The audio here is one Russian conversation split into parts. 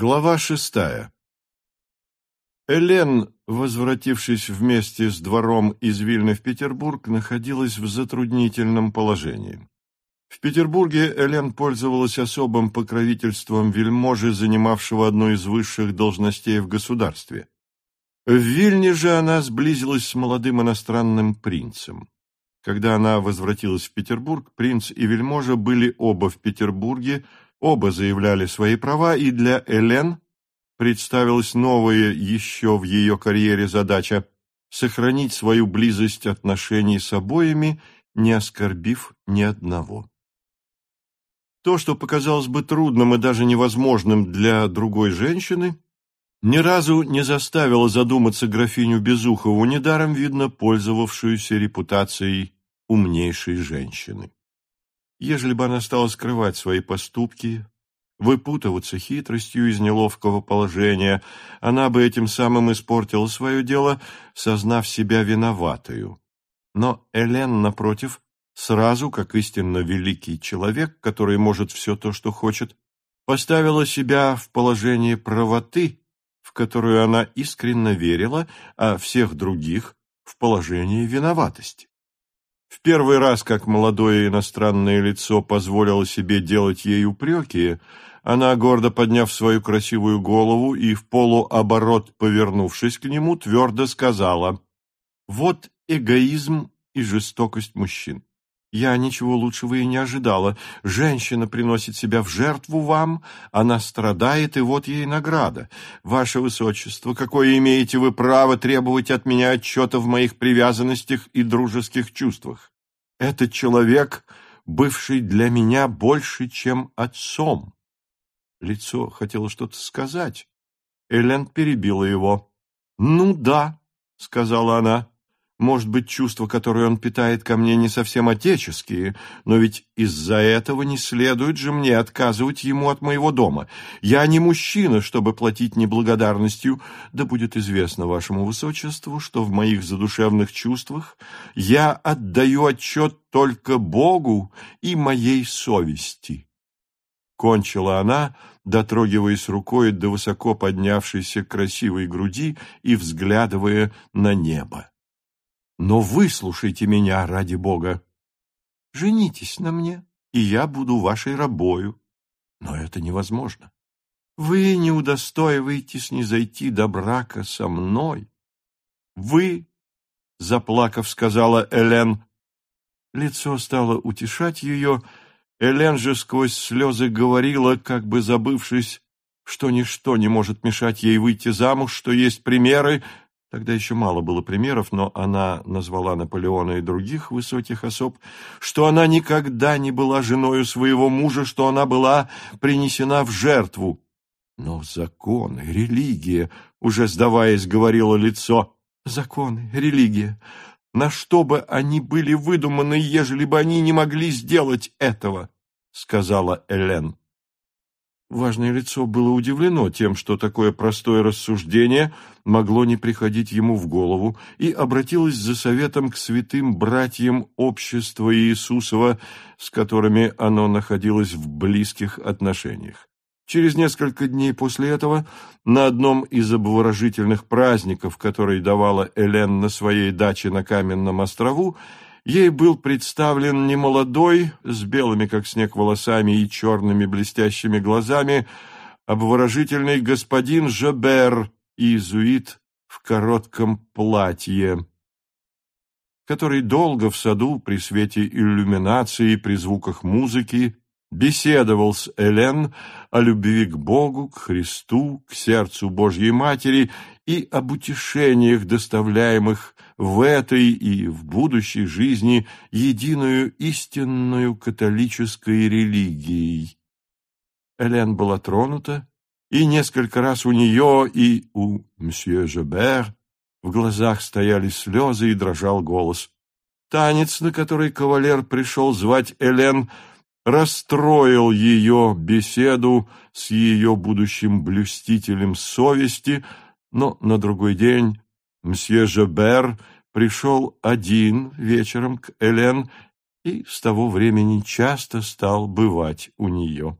Глава шестая Элен, возвратившись вместе с двором из Вильны в Петербург, находилась в затруднительном положении. В Петербурге Элен пользовалась особым покровительством вельможи, занимавшего одну из высших должностей в государстве. В Вильне же она сблизилась с молодым иностранным принцем. Когда она возвратилась в Петербург, принц и вельможа были оба в Петербурге, Оба заявляли свои права, и для Элен представилась новая еще в ее карьере задача – сохранить свою близость отношений с обоими, не оскорбив ни одного. То, что показалось бы трудным и даже невозможным для другой женщины, ни разу не заставило задуматься графиню Безухову, недаром видно пользовавшуюся репутацией умнейшей женщины. Ежели бы она стала скрывать свои поступки, выпутываться хитростью из неловкого положения, она бы этим самым испортила свое дело, сознав себя виноватою. Но Элен, напротив, сразу, как истинно великий человек, который может все то, что хочет, поставила себя в положение правоты, в которую она искренне верила, а всех других – в положение виноватости. В первый раз, как молодое иностранное лицо позволило себе делать ей упреки, она, гордо подняв свою красивую голову и в полуоборот повернувшись к нему, твердо сказала «Вот эгоизм и жестокость мужчин. Я ничего лучшего и не ожидала. Женщина приносит себя в жертву вам, она страдает, и вот ей награда. Ваше Высочество, какое имеете вы право требовать от меня отчета в моих привязанностях и дружеских чувствах? Этот человек, бывший для меня больше, чем отцом. Лицо хотело что-то сказать. Элен перебила его. «Ну да», — сказала она, может быть, чувства, которые он питает ко мне, не совсем отеческие, но ведь из-за этого не следует же мне отказывать ему от моего дома. Я не мужчина, чтобы платить неблагодарностью. Да будет известно вашему высочеству, что в моих задушевных чувствах я отдаю отчет только Богу и моей совести». Кончила она, дотрогиваясь рукой до высоко поднявшейся красивой груди и взглядывая на небо. Но выслушайте меня ради Бога. Женитесь на мне, и я буду вашей рабою. Но это невозможно. Вы не удостоиваетесь не зайти до брака со мной. Вы, заплакав, сказала Элен. Лицо стало утешать ее. Элен же сквозь слезы говорила, как бы забывшись, что ничто не может мешать ей выйти замуж, что есть примеры, Тогда еще мало было примеров, но она назвала Наполеона и других высоких особ, что она никогда не была женою своего мужа, что она была принесена в жертву. Но законы, религия, уже сдаваясь, говорило лицо, законы, религия, на что бы они были выдуманы, ежели бы они не могли сделать этого, сказала Элен. Важное лицо было удивлено тем, что такое простое рассуждение могло не приходить ему в голову, и обратилось за советом к святым братьям общества Иисусова, с которыми оно находилось в близких отношениях. Через несколько дней после этого на одном из обворожительных праздников, который давала Элен на своей даче на Каменном острову, Ей был представлен немолодой, с белыми, как снег, волосами и черными блестящими глазами, обворожительный господин Жабер, иезуит в коротком платье, который долго в саду при свете иллюминации, при звуках музыки, беседовал с Элен о любви к Богу, к Христу, к сердцу Божьей Матери и об утешениях, доставляемых в этой и в будущей жизни единую истинную католической религией. Элен была тронута, и несколько раз у нее и у мсье Жобер в глазах стояли слезы и дрожал голос. Танец, на который кавалер пришел звать Элен, расстроил ее беседу с ее будущим блюстителем совести, но на другой день мсье Жобер пришел один вечером к Элен и с того времени часто стал бывать у нее.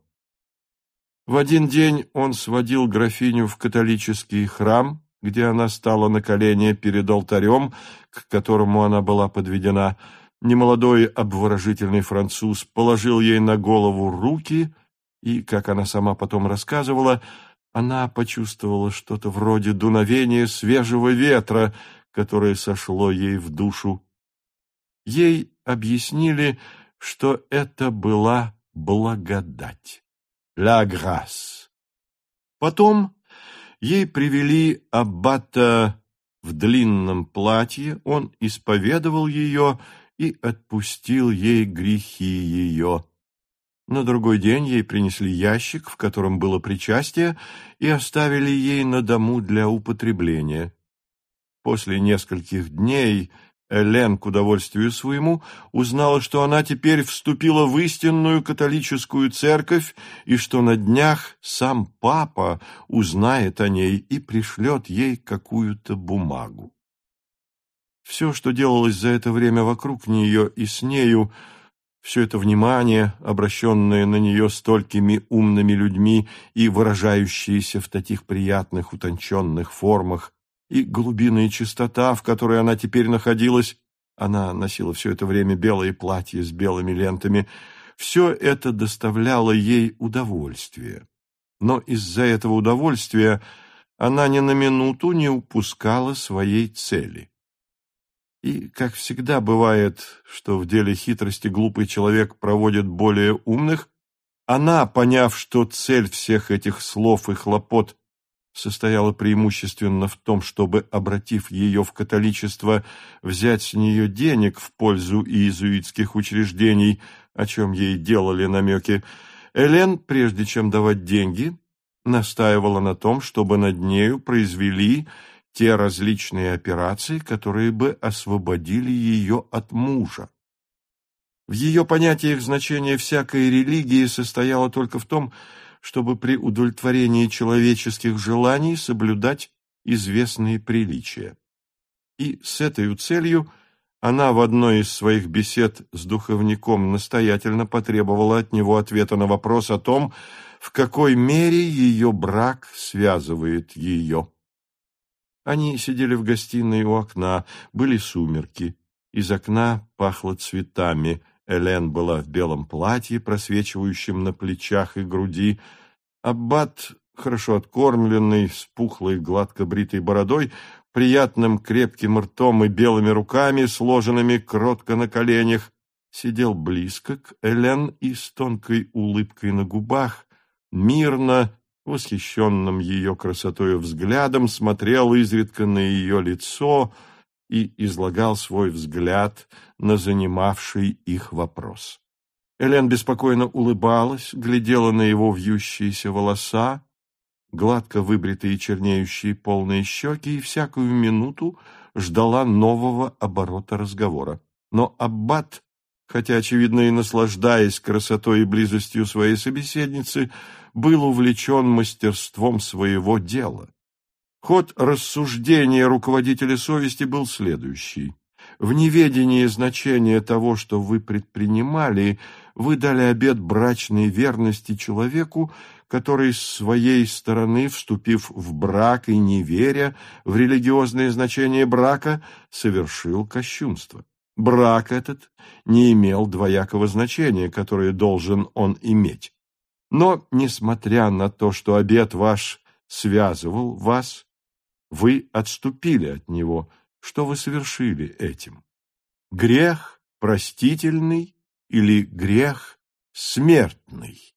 В один день он сводил графиню в католический храм, где она стала на колени перед алтарем, к которому она была подведена. Немолодой обворожительный француз положил ей на голову руки, и, как она сама потом рассказывала, она почувствовала что-то вроде дуновения свежего ветра, которое сошло ей в душу. Ей объяснили, что это была благодать. «La grâce». Потом ей привели аббата в длинном платье, он исповедовал ее и отпустил ей грехи ее. На другой день ей принесли ящик, в котором было причастие, и оставили ей на дому для употребления. После нескольких дней Элен, к удовольствию своему, узнала, что она теперь вступила в истинную католическую церковь и что на днях сам папа узнает о ней и пришлет ей какую-то бумагу. Все, что делалось за это время вокруг нее и с нею, все это внимание, обращенное на нее столькими умными людьми и выражающееся в таких приятных утонченных формах, и глубинная чистота, в которой она теперь находилась, она носила все это время белое платье с белыми лентами, все это доставляло ей удовольствие. Но из-за этого удовольствия она ни на минуту не упускала своей цели. И, как всегда бывает, что в деле хитрости глупый человек проводит более умных, она, поняв, что цель всех этих слов и хлопот состояла преимущественно в том, чтобы, обратив ее в католичество, взять с нее денег в пользу иезуитских учреждений, о чем ей делали намеки, Элен, прежде чем давать деньги, настаивала на том, чтобы над нею произвели те различные операции, которые бы освободили ее от мужа. В ее понятиях значение всякой религии состояло только в том, чтобы при удовлетворении человеческих желаний соблюдать известные приличия. И с этой целью она в одной из своих бесед с духовником настоятельно потребовала от него ответа на вопрос о том, в какой мере ее брак связывает ее. Они сидели в гостиной у окна, были сумерки. Из окна пахло цветами. Элен была в белом платье, просвечивающем на плечах и груди. Аббат, хорошо откормленный, с пухлой, гладко бритой бородой, приятным крепким ртом и белыми руками, сложенными кротко на коленях, сидел близко к Элен и с тонкой улыбкой на губах, мирно, восхищенным ее красотою взглядом, смотрел изредка на ее лицо и излагал свой взгляд на занимавший их вопрос. Элен беспокойно улыбалась, глядела на его вьющиеся волоса, гладко выбритые чернеющие полные щеки и всякую минуту ждала нового оборота разговора. Но Аббат хотя, очевидно, и наслаждаясь красотой и близостью своей собеседницы, был увлечен мастерством своего дела. Ход рассуждения руководителя совести был следующий. В неведении значения того, что вы предпринимали, вы дали обет брачной верности человеку, который с своей стороны, вступив в брак и не веря в религиозное значение брака, совершил кощунство. Брак этот не имел двоякого значения, которое должен он иметь. Но, несмотря на то, что обет ваш связывал вас, вы отступили от него. Что вы совершили этим? Грех простительный или грех смертный?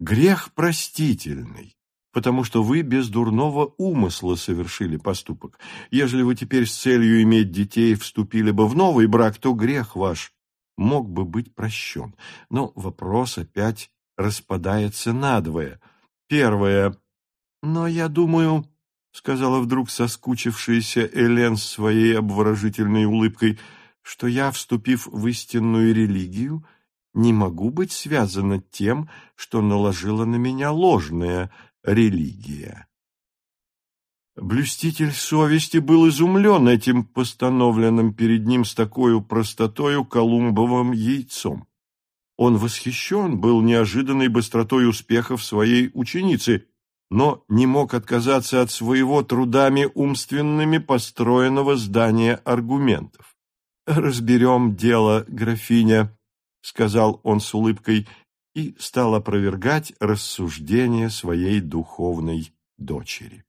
Грех простительный потому что вы без дурного умысла совершили поступок. Ежели вы теперь с целью иметь детей вступили бы в новый брак, то грех ваш мог бы быть прощен. Но вопрос опять распадается надвое. Первое. Но я думаю, — сказала вдруг соскучившаяся Элен своей обворожительной улыбкой, — что я, вступив в истинную религию, не могу быть связана тем, что наложила на меня ложное, религия. Блюститель совести был изумлен этим постановленным перед ним с такой простотою колумбовым яйцом. Он восхищен был неожиданной быстротой успехов своей ученицы, но не мог отказаться от своего трудами умственными построенного здания аргументов. «Разберем дело, графиня», — сказал он с улыбкой, и стал опровергать рассуждения своей духовной дочери.